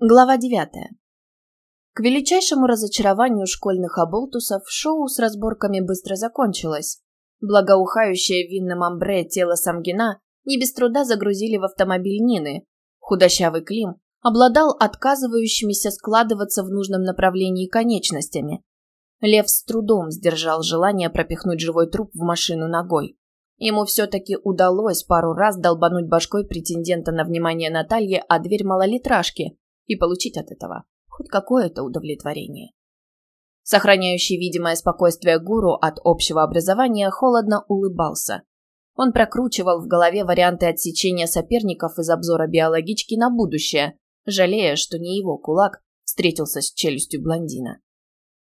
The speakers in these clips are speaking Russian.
Глава девятая. К величайшему разочарованию школьных оболтусов шоу с разборками быстро закончилось. Благоухающее винным амбре тело Самгина не без труда загрузили в автомобиль Нины. Худощавый Клим обладал отказывающимися складываться в нужном направлении конечностями. Лев с трудом сдержал желание пропихнуть живой труп в машину ногой. Ему все-таки удалось пару раз долбануть башкой претендента на внимание Натальи о дверь малолитражки, и получить от этого хоть какое-то удовлетворение. Сохраняющий видимое спокойствие гуру от общего образования холодно улыбался. Он прокручивал в голове варианты отсечения соперников из обзора биологички на будущее, жалея, что не его кулак встретился с челюстью блондина.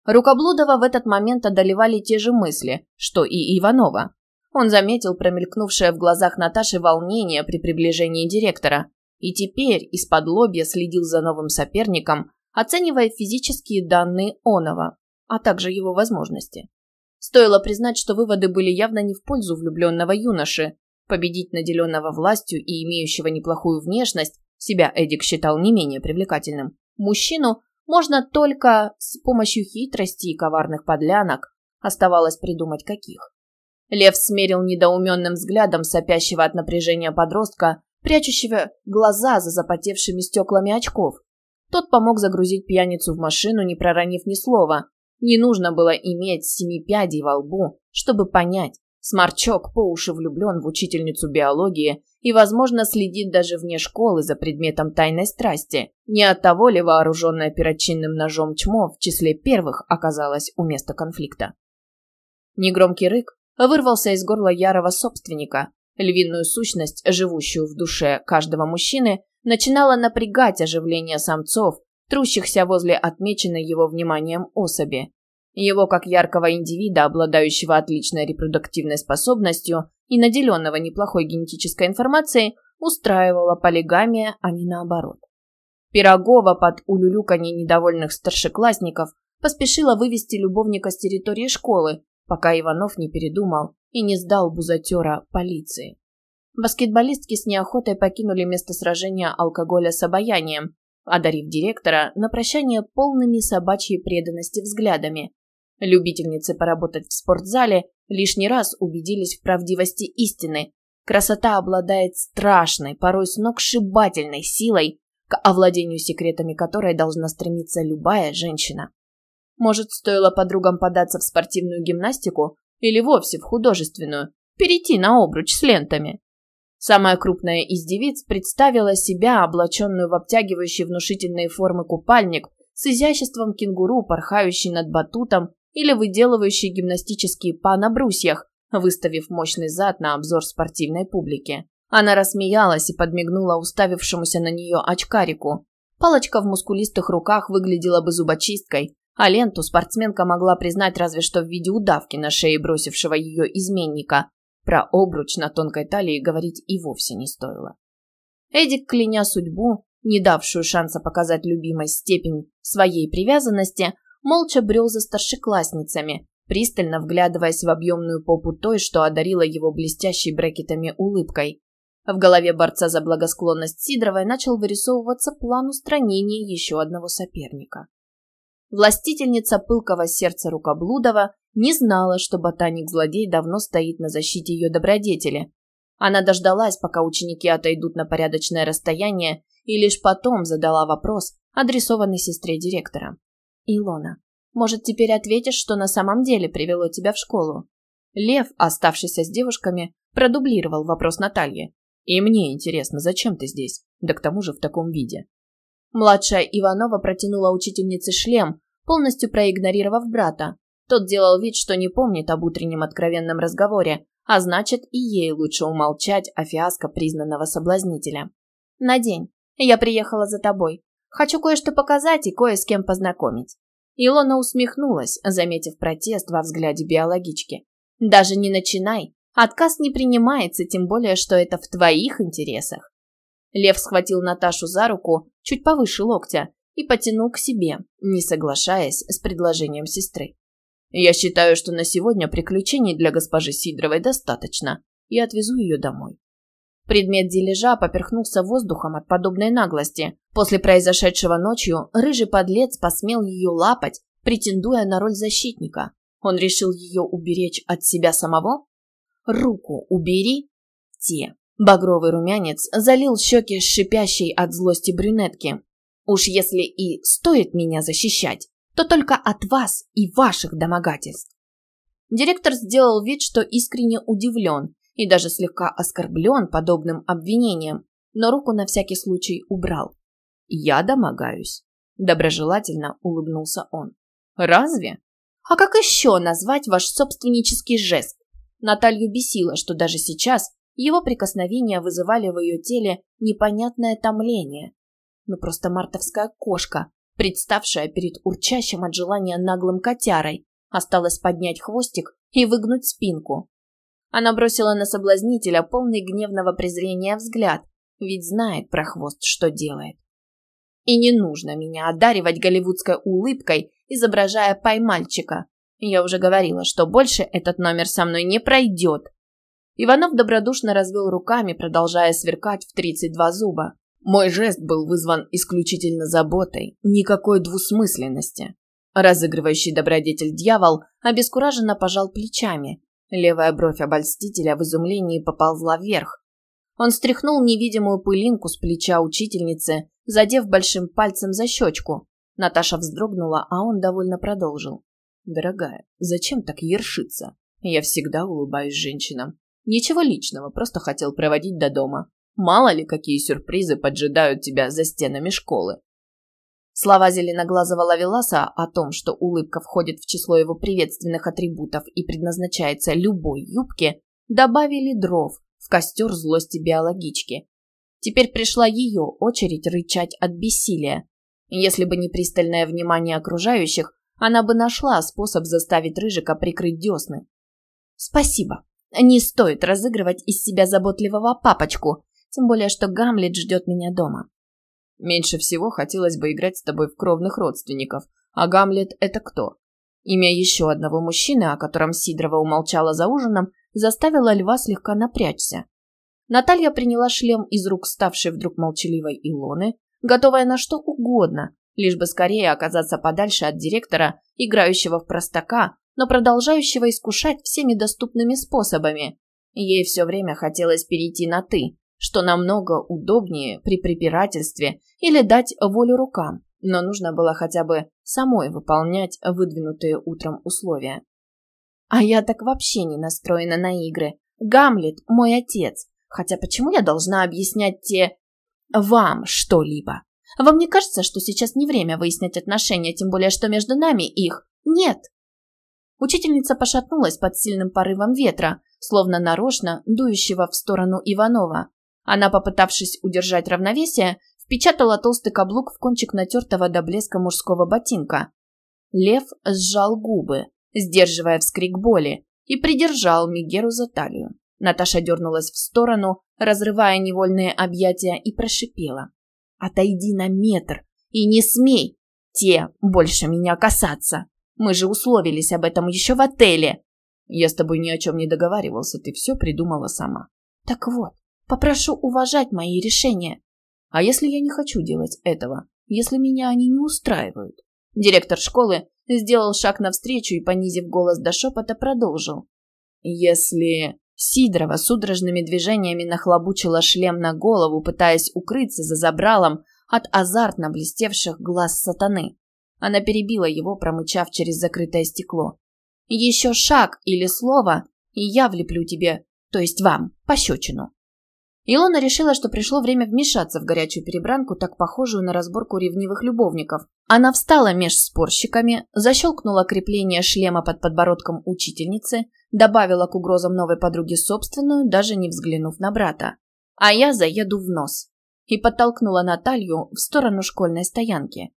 Рукоблудова в этот момент одолевали те же мысли, что и Иванова. Он заметил промелькнувшее в глазах Наташи волнение при приближении директора, и теперь из-под лобья следил за новым соперником, оценивая физические данные Онова, а также его возможности. Стоило признать, что выводы были явно не в пользу влюбленного юноши. Победить наделенного властью и имеющего неплохую внешность, себя Эдик считал не менее привлекательным, мужчину можно только с помощью хитрости и коварных подлянок, оставалось придумать каких. Лев смерил недоуменным взглядом сопящего от напряжения подростка прячущего глаза за запотевшими стеклами очков. Тот помог загрузить пьяницу в машину, не проронив ни слова. Не нужно было иметь семи пядей во лбу, чтобы понять, Сморчок по уши влюблен в учительницу биологии и, возможно, следит даже вне школы за предметом тайной страсти. Не от того ли вооруженная перочинным ножом чмо в числе первых оказалась у места конфликта. Негромкий рык вырвался из горла ярого собственника, Львиную сущность, живущую в душе каждого мужчины, начинало напрягать оживление самцов, трущихся возле отмеченной его вниманием особи. Его, как яркого индивида, обладающего отличной репродуктивной способностью и наделенного неплохой генетической информацией, устраивала полигамия, а не наоборот. Пирогова под улюлюканье недовольных старшеклассников поспешила вывести любовника с территории школы, пока Иванов не передумал и не сдал бузатера полиции. Баскетболистки с неохотой покинули место сражения алкоголя с обаянием, одарив директора на прощание полными собачьей преданности взглядами. Любительницы поработать в спортзале лишний раз убедились в правдивости истины. Красота обладает страшной, порой сногсшибательной силой, к овладению секретами которой должна стремиться любая женщина. Может, стоило подругам податься в спортивную гимнастику, или вовсе в художественную, перейти на обруч с лентами. Самая крупная из девиц представила себя, облаченную в обтягивающий внушительные формы купальник, с изяществом кенгуру, порхающий над батутом или выделывающий гимнастические па на брусьях, выставив мощный зад на обзор спортивной публики. Она рассмеялась и подмигнула уставившемуся на нее очкарику. Палочка в мускулистых руках выглядела бы зубочисткой, а ленту спортсменка могла признать разве что в виде удавки на шее бросившего ее изменника. Про обруч на тонкой талии говорить и вовсе не стоило. Эдик, кляня судьбу, не давшую шанса показать любимой степень своей привязанности, молча брел за старшеклассницами, пристально вглядываясь в объемную попу той, что одарила его блестящей брекетами улыбкой. В голове борца за благосклонность Сидоровой начал вырисовываться план устранения еще одного соперника. Властительница пылкого сердца Рукоблудова не знала, что ботаник-злодей давно стоит на защите ее добродетели. Она дождалась, пока ученики отойдут на порядочное расстояние, и лишь потом задала вопрос, адресованный сестре директора. «Илона, может, теперь ответишь, что на самом деле привело тебя в школу?» Лев, оставшийся с девушками, продублировал вопрос Натальи. «И мне интересно, зачем ты здесь? Да к тому же в таком виде». Младшая Иванова протянула учительнице шлем, полностью проигнорировав брата. Тот делал вид, что не помнит об утреннем откровенном разговоре, а значит, и ей лучше умолчать о фиаско признанного соблазнителя. «Надень. Я приехала за тобой. Хочу кое-что показать и кое с кем познакомить». Илона усмехнулась, заметив протест во взгляде биологички. «Даже не начинай. Отказ не принимается, тем более, что это в твоих интересах. Лев схватил Наташу за руку чуть повыше локтя и потянул к себе, не соглашаясь с предложением сестры. «Я считаю, что на сегодня приключений для госпожи Сидоровой достаточно, и отвезу ее домой». Предмет дележа поперхнулся воздухом от подобной наглости, После произошедшего ночью рыжий подлец посмел ее лапать, претендуя на роль защитника. Он решил ее уберечь от себя самого? Руку убери. Те. Багровый румянец залил щеки шипящей от злости брюнетки. Уж если и стоит меня защищать, то только от вас и ваших домогательств. Директор сделал вид, что искренне удивлен и даже слегка оскорблен подобным обвинением, но руку на всякий случай убрал. «Я домогаюсь», – доброжелательно улыбнулся он. «Разве? А как еще назвать ваш собственнический жест?» Наталью бесило, что даже сейчас его прикосновения вызывали в ее теле непонятное томление. Ну просто мартовская кошка, представшая перед урчащим от желания наглым котярой, осталось поднять хвостик и выгнуть спинку. Она бросила на соблазнителя полный гневного презрения взгляд, ведь знает про хвост, что делает. И не нужно меня одаривать голливудской улыбкой, изображая поймальчика. Я уже говорила, что больше этот номер со мной не пройдет. Иванов добродушно развел руками, продолжая сверкать в 32 зуба. Мой жест был вызван исключительно заботой, никакой двусмысленности. Разыгрывающий добродетель дьявол обескураженно пожал плечами. Левая бровь обольстителя в изумлении поползла вверх. Он стряхнул невидимую пылинку с плеча учительницы, задев большим пальцем за щечку. Наташа вздрогнула, а он довольно продолжил. «Дорогая, зачем так ершиться? Я всегда улыбаюсь женщинам. Ничего личного, просто хотел проводить до дома. Мало ли, какие сюрпризы поджидают тебя за стенами школы. Слова зеленоглазого лавеласа о том, что улыбка входит в число его приветственных атрибутов и предназначается любой юбке, добавили дров в костер злости биологички. Теперь пришла ее очередь рычать от бессилия. Если бы не пристальное внимание окружающих, она бы нашла способ заставить Рыжика прикрыть десны. «Спасибо. Не стоит разыгрывать из себя заботливого папочку, тем более что Гамлет ждет меня дома. Меньше всего хотелось бы играть с тобой в кровных родственников. А Гамлет – это кто? Имя еще одного мужчины, о котором Сидорова умолчала за ужином, заставило льва слегка напрячься. Наталья приняла шлем из рук ставшей вдруг молчаливой Илоны, готовая на что угодно, лишь бы скорее оказаться подальше от директора, играющего в простака, но продолжающего искушать всеми доступными способами. Ей все время хотелось перейти на «ты», что намного удобнее при препирательстве или дать волю рукам, но нужно было хотя бы самой выполнять выдвинутые утром условия. А я так вообще не настроена на игры. Гамлет – мой отец. Хотя почему я должна объяснять те... вам что-либо? Вам не кажется, что сейчас не время выяснять отношения, тем более, что между нами их нет? Учительница пошатнулась под сильным порывом ветра, словно нарочно дующего в сторону Иванова. Она, попытавшись удержать равновесие, впечатала толстый каблук в кончик натертого до блеска мужского ботинка. Лев сжал губы, сдерживая вскрик боли, и придержал Мигеру за талию. Наташа дернулась в сторону, разрывая невольные объятия, и прошипела. «Отойди на метр и не смей! Те больше меня касаться! Мы же условились об этом еще в отеле!» «Я с тобой ни о чем не договаривался, ты все придумала сама». «Так вот, Попрошу уважать мои решения. А если я не хочу делать этого? Если меня они не устраивают? Директор школы сделал шаг навстречу и, понизив голос до шепота, продолжил. Если... Сидорова судорожными движениями нахлобучила шлем на голову, пытаясь укрыться за забралом от азартно блестевших глаз сатаны. Она перебила его, промычав через закрытое стекло. «Еще шаг или слово, и я влеплю тебе, то есть вам, пощечину». Илона решила, что пришло время вмешаться в горячую перебранку, так похожую на разборку ревнивых любовников. Она встала меж спорщиками, защелкнула крепление шлема под подбородком учительницы, добавила к угрозам новой подруги собственную, даже не взглянув на брата. «А я заеду в нос» и подтолкнула Наталью в сторону школьной стоянки.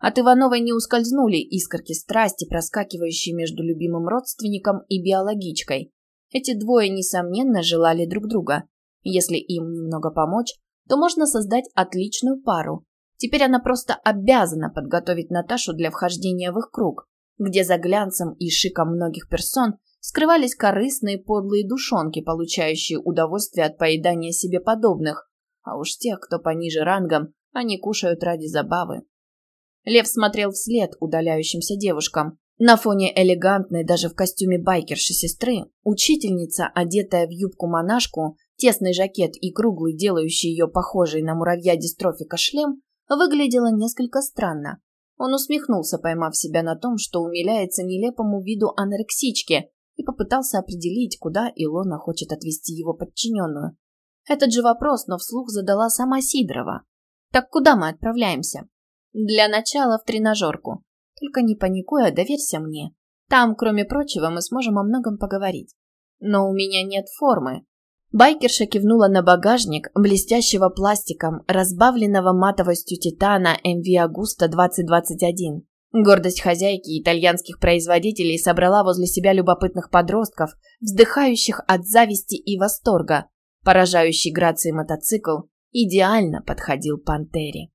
От Ивановой не ускользнули искорки страсти, проскакивающие между любимым родственником и биологичкой. Эти двое, несомненно, желали друг друга – если им немного помочь, то можно создать отличную пару. Теперь она просто обязана подготовить Наташу для вхождения в их круг, где за глянцем и шиком многих персон скрывались корыстные подлые душонки, получающие удовольствие от поедания себе подобных, а уж тех, кто пониже рангом, Они кушают ради забавы. Лев смотрел вслед удаляющимся девушкам. На фоне элегантной, даже в костюме байкерши сестры, учительница, одетая в юбку-монашку, тесный жакет и круглый, делающий ее похожей на муравья дистрофика шлем, выглядела несколько странно. Он усмехнулся, поймав себя на том, что умиляется нелепому виду анорексички, и попытался определить, куда Илона хочет отвезти его подчиненную. Этот же вопрос, но вслух задала сама Сидорова. «Так куда мы отправляемся?» «Для начала в тренажерку. Только не паникуй, а доверься мне. Там, кроме прочего, мы сможем о многом поговорить. Но у меня нет формы». Байкерша кивнула на багажник, блестящего пластиком, разбавленного матовостью титана MV Agusta 2021. Гордость хозяйки итальянских производителей собрала возле себя любопытных подростков, вздыхающих от зависти и восторга. Поражающий грацией мотоцикл идеально подходил пантере.